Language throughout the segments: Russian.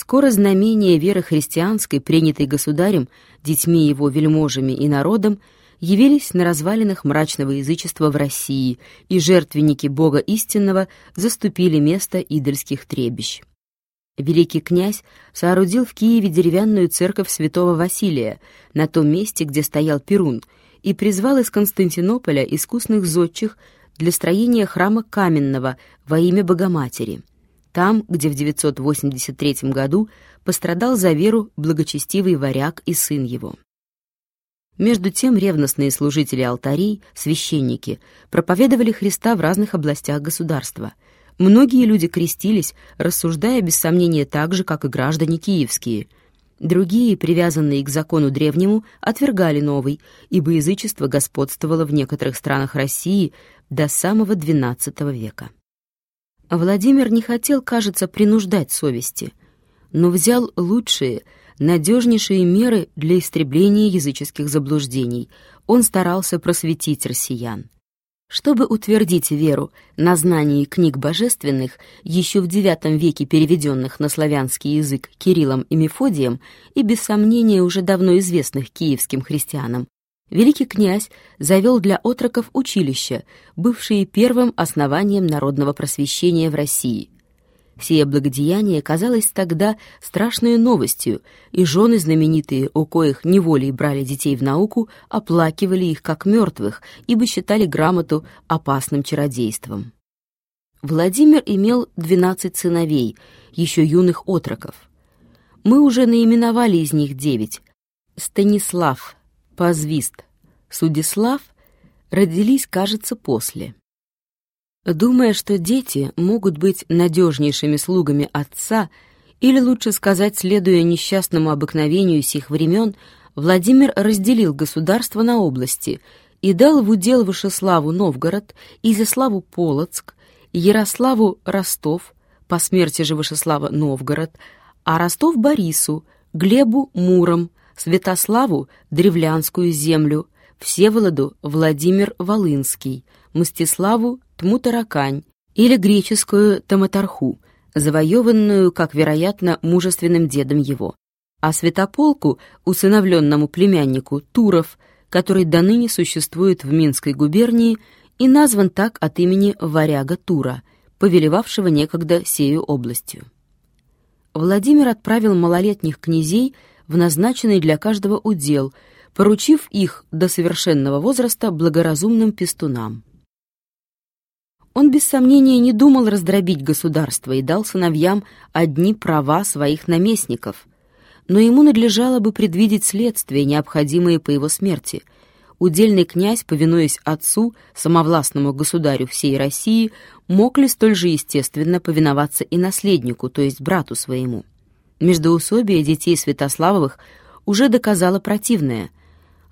Скоро знамения веры христианской, принятой государем, детьми его, вельможами и народом, явились на развалинах мрачного язычества в России, и жертвенники Бога истинного заступили место идольских требищ. Великий князь соорудил в Киеве деревянную церковь святого Василия на том месте, где стоял Перун, и призвал из Константинополя искусных зодчих для строения храма каменного во имя Богоматери. Там, где в 983 году пострадал за веру благочестивый варяг и сын его. Между тем ревностные служители алтарей, священники, проповедовали Христа в разных областях государства. Многие люди крестились, рассуждая без сомнения так же, как и граждане киевские. Другие, привязанные к закону древнему, отвергали новый, ибо язычество господствовало в некоторых странах России до самого XII века. Владимир не хотел, кажется, принуждать совести, но взял лучшие – надежнейшие меры для истребления языческих заблуждений. Он старался просветить россиян. Чтобы утвердить веру на знании книг божественных, еще в IX веке переведенных на славянский язык Кириллом и Мефодием и, без сомнения, уже давно известных киевским христианам, великий князь завел для отроков училища, бывшие первым основанием народного просвещения в России – Сие благодеяние казалось тогда страшной новостью, и жены знаменитые, у коих неволей брали детей в науку, оплакивали их как мертвых, ибо считали грамоту опасным чародейством. Владимир имел двенадцать сыновей, еще юных отроков. Мы уже наименовали из них девять. Станислав, Позвист, Судислав родились, кажется, после. Думая, что дети могут быть надежнейшими слугами отца, или лучше сказать, следуя несчастному обыкновению сих времен, Владимир разделил государство на области и дал в удел Вышеславу Новгород, Изяславу Полоцк, Ярославу Ростов, по смерти же Вышеслава Новгород, а Ростов Борису, Глебу Муром, Святославу Древлянскую землю, Всеволоду Владимир Волынский, Мстиславу Тмутаракань или греческую Таматарху, завоеванную, как вероятно, мужественным дедом его, а святополку, усыновленному племяннику Туров, который до ныне существует в Минской губернии и назван так от имени варяга Тура, повелевавшего некогда сею областью. Владимир отправил малолетних князей в назначенный для каждого удел, поручив их до совершенного возраста благоразумным пестунам. Он без сомнения не думал раздробить государство и дал сыновьям одни права своих наместников, но ему надлежало бы предвидеть следствия, необходимые по его смерти. Удельный князь, повинуясь отцу, самовластному государю всей России, мог ли столь же естественно повиноваться и наследнику, то есть брату своему. Междоусобие детей Святославовых уже доказало противное,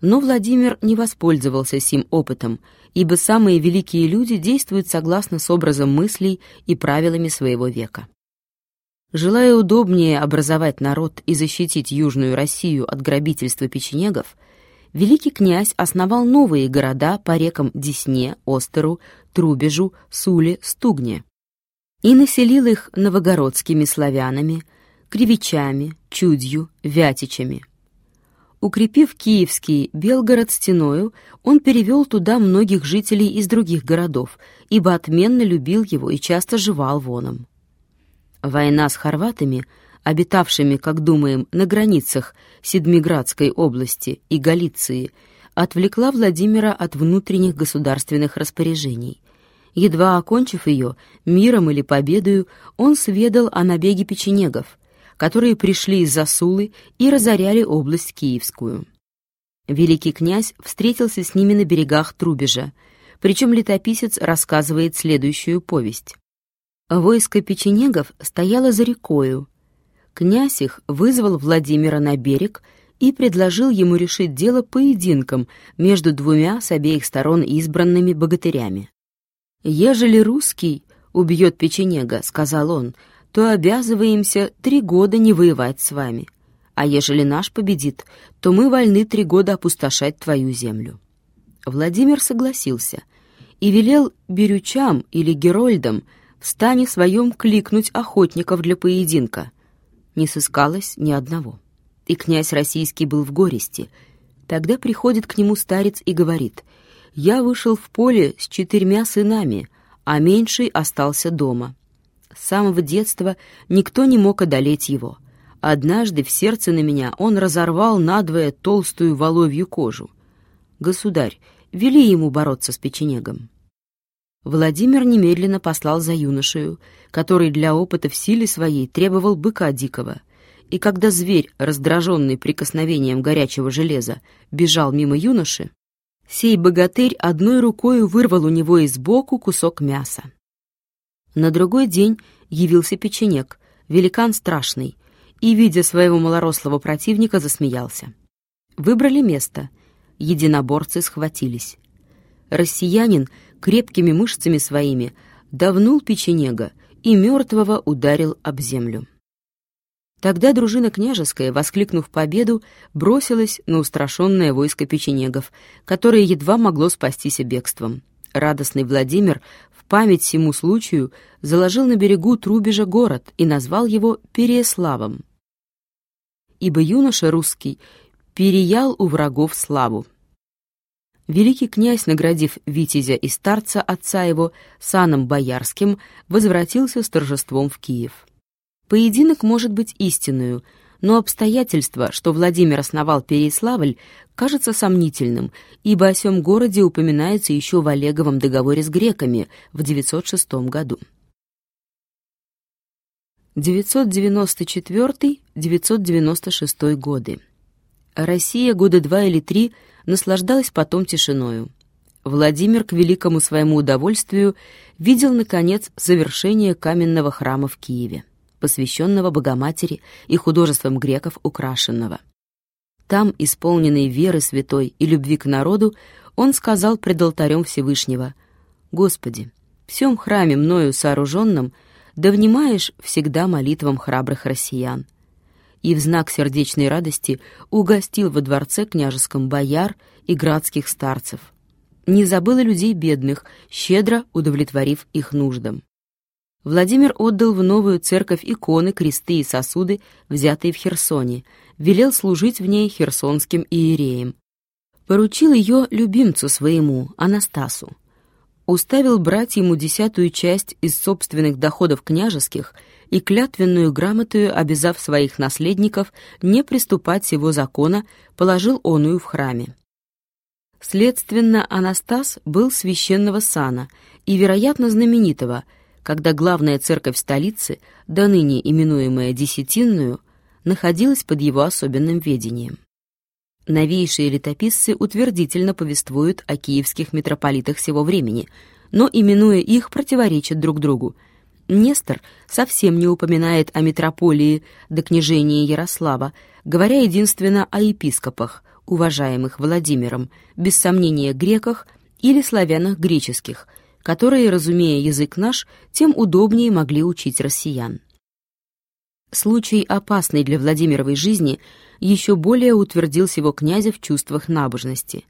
но Владимир не воспользовался сим опытом — ибо самые великие люди действуют согласно с образом мыслей и правилами своего века. Желая удобнее образовать народ и защитить Южную Россию от грабительства печенегов, великий князь основал новые города по рекам Десне, Остеру, Трубежу, Суле, Стугне и населил их новогородскими славянами, кривичами, чудью, вятичами. Укрепив Киевский Белгород стеною, он перевел туда многих жителей из других городов, ибо отменно любил его и часто жевал воном. Война с хорватами, обитавшими, как думаем, на границах Седмиградской области и Галиции, отвлекла Владимира от внутренних государственных распоряжений. Едва окончив ее, миром или победою, он сведал о набеге печенегов, которые пришли из Засулы и разоряли область Киевскую. Великий князь встретился с ними на берегах Трубежа, причем летописец рассказывает следующую повесть. Войско печенегов стояло за рекою. Князь их вызвал Владимира на берег и предложил ему решить дело поединком между двумя с обеих сторон избранными богатырями. «Ежели русский убьет печенега, — сказал он, то обязываемся три года не воевать с вами. А ежели наш победит, то мы вольны три года опустошать твою землю». Владимир согласился и велел берючам или герольдам в стане своем кликнуть охотников для поединка. не сыскалось ни одного. И князь российский был в горести. Тогда приходит к нему старец и говорит, «Я вышел в поле с четырьмя сынами, а меньший остался дома. С самого детства никто не мог одолеть его. Однажды в сердце на меня он разорвал надвое толстую воловью кожу. Государь, вели ему бороться с печенегом». Владимир немедленно послал за юношею, который для опыта в силе своей требовал быка дикого. И когда зверь, раздраженный прикосновением горячего железа, бежал мимо юноши, сей богатырь одной рукой вырвал у него из боку кусок мяса. На другой день явился печенек, великан страшный, и, видя своего малорослого противника, засмеялся. Выбрали место. Единоборцы схватились. Россиянин крепкими мышцами своими давнул печенега и мертвого ударил об землю. Тогда дружина княжеская, воскликнув победу, бросилась на устрашенное войско печенегов, которое едва могло спастись бегством. Радостный Владимир память всему случаю заложил на берегу Трубежа город и назвал его Переславом. Ибо юноша русский переял у врагов славу. Великий князь, наградив Витязя и старца отца его саном боярским, возвратился с торжеством в Киев. Поединок может быть истинную, но обстоятельство, что Владимир основал Переславль, кажется сомнительным, ибо о сём городе упоминается еще в Олеговом договоре с греками в 906 году. 994-996 годы. Россия года два или три наслаждалась потом тишиною. Владимир к великому своему удовольствию видел, наконец, завершение каменного храма в Киеве, посвященного Богоматери и художествам греков украшенного. Там, исполненный веры святой и любви к народу, он сказал пред алтарем Всевышнего, «Господи, всем храме мною сооруженном да внимаешь всегда молитвам храбрых россиян» и в знак сердечной радости угостил во дворце княжеском бояр и градских старцев. Не забыл и людей бедных, щедро удовлетворив их нуждам. Владимир отдал в новую церковь иконы, кресты и сосуды, взятые в Херсоне, велел служить в ней херсонским иереям. Поручил ее любимцу своему, Анастасу. Уставил брать ему десятую часть из собственных доходов княжеских – и клятвенную грамотую, обязав своих наследников не приступать сего закона, положил оную в храме. Следственно, Анастас был священного сана и, вероятно, знаменитого, когда главная церковь столицы, до ныне именуемая Десятинную, находилась под его особенным ведением. Новейшие летописцы утвердительно повествуют о киевских митрополитах сего времени, но, именуя их, противоречат друг другу – Нестор совсем не упоминает о митрополии до княжения Ярослава, говоря единственно о епископах, уважаемых Владимиром, без сомнения греках или славянах греческих, которые, разумея язык наш, тем удобнее могли учить россиян. Случай, опасный для Владимировой жизни, еще более утвердился его князя в чувствах набожности.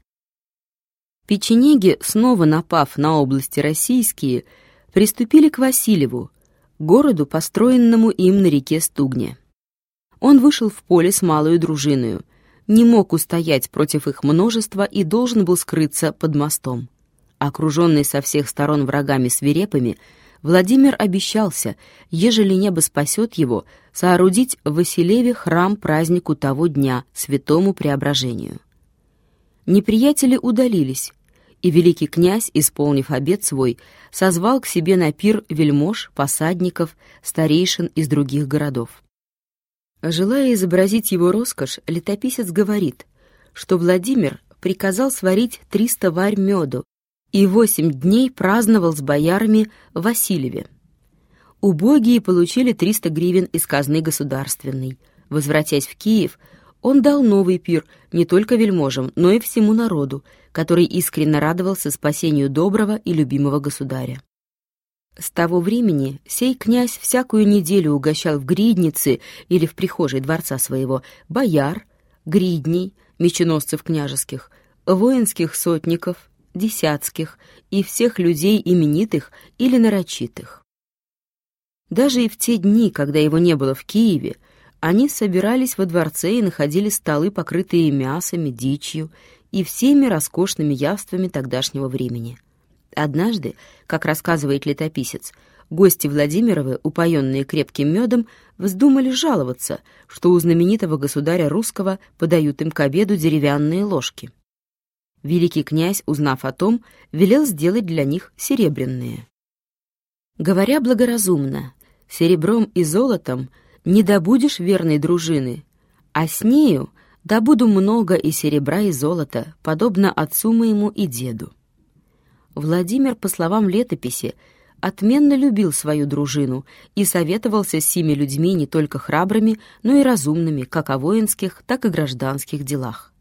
Печенеги, снова напав на области российские, приступили к Васильеву, городу, построенному им на реке Стугне. Он вышел в поле с малою дружиною, не мог устоять против их множества и должен был скрыться под мостом. Окруженный со всех сторон врагами свирепыми, Владимир обещался, ежели небо спасет его, соорудить в Василеве храм празднику того дня, святому преображению. Неприятели удалились, и великий князь, исполнив обет свой, созвал к себе на пир вельмож, посадников, старейшин из других городов. Желая изобразить его роскошь, летописец говорит, что Владимир приказал сварить триста варь меду и восемь дней праздновал с боярами в Васильеве. Убогие получили триста гривен из казны государственной. Возвратясь в Киев, он дал новый пир не только вельможам, но и всему народу, который искренне радовался спасению доброго и любимого государя. С того времени сей князь всякую неделю угощал в гриднице или в прихожей дворца своего бояр, гридней, меченосцев княжеских, воинских сотников, десятских и всех людей именитых или нарочитых. Даже и в те дни, когда его не было в Киеве, Они собирались во дворце и находили столы, покрытые мясами, дичью и всеми роскошными явствами тогдашнего времени. Однажды, как рассказывает летописец, гости Владимировы, упоенные крепким медом, вздумали жаловаться, что у знаменитого государя русского подают им к обеду деревянные ложки. Великий князь, узнав о том, велел сделать для них серебряные. Говоря благоразумно, серебром и золотом не добудешь верной дружины, а с нею добуду много и серебра, и золота, подобно отцу моему и деду. Владимир, по словам летописи, отменно любил свою дружину и советовался с сими людьми не только храбрыми, но и разумными, как о воинских, так и гражданских делах.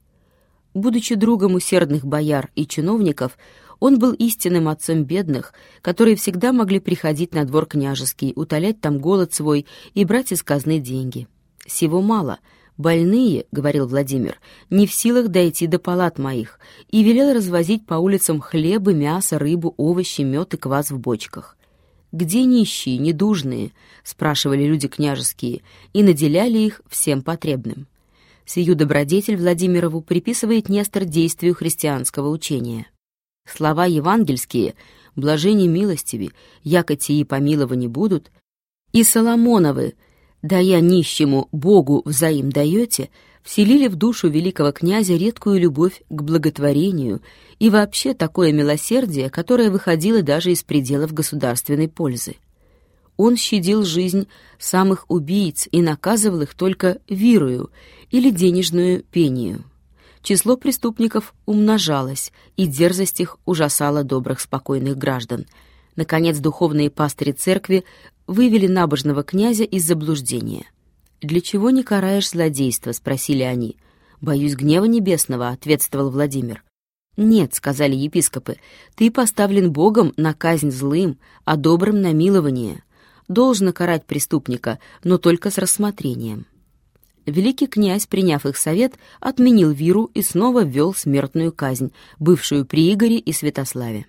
Будучи другом усердных бояр и чиновников, он был истинным отцом бедных, которые всегда могли приходить на двор княжеский, утолять там голод свой и брать из казны деньги. Сего мало. «Больные, — говорил Владимир, — не в силах дойти до палат моих, и велел развозить по улицам хлебы, мясо, рыбу, овощи, мед и квас в бочках. «Где нищие, недужные?» — спрашивали люди княжеские, и наделяли их всем потребным. Сию добродетель Владимирову приписывает Нестор действию христианского учения. Слова евангельские «блажение милостиви, яко тии помиловани будут» и Соломоновы «да я нищему Богу взаим даете» вселили в душу великого князя редкую любовь к благотворению и вообще такое милосердие, которое выходило даже из пределов государственной пользы. Он щадил жизнь самых убийц и наказывал их только вирую или денежную пению. Число преступников умножалось, и дерзость их ужасала добрых спокойных граждан. Наконец, духовные пастыри церкви вывели набожного князя из заблуждения. «Для чего не караешь злодейство?» — спросили они. «Боюсь гнева небесного», — ответствовал Владимир. «Нет», — сказали епископы, — «ты поставлен Богом на казнь злым, а добрым на милование должно карать преступника, но только с рассмотрением. Великий князь, приняв их совет, отменил виру и снова ввел смертную казнь, бывшую при Игоре и Святославе.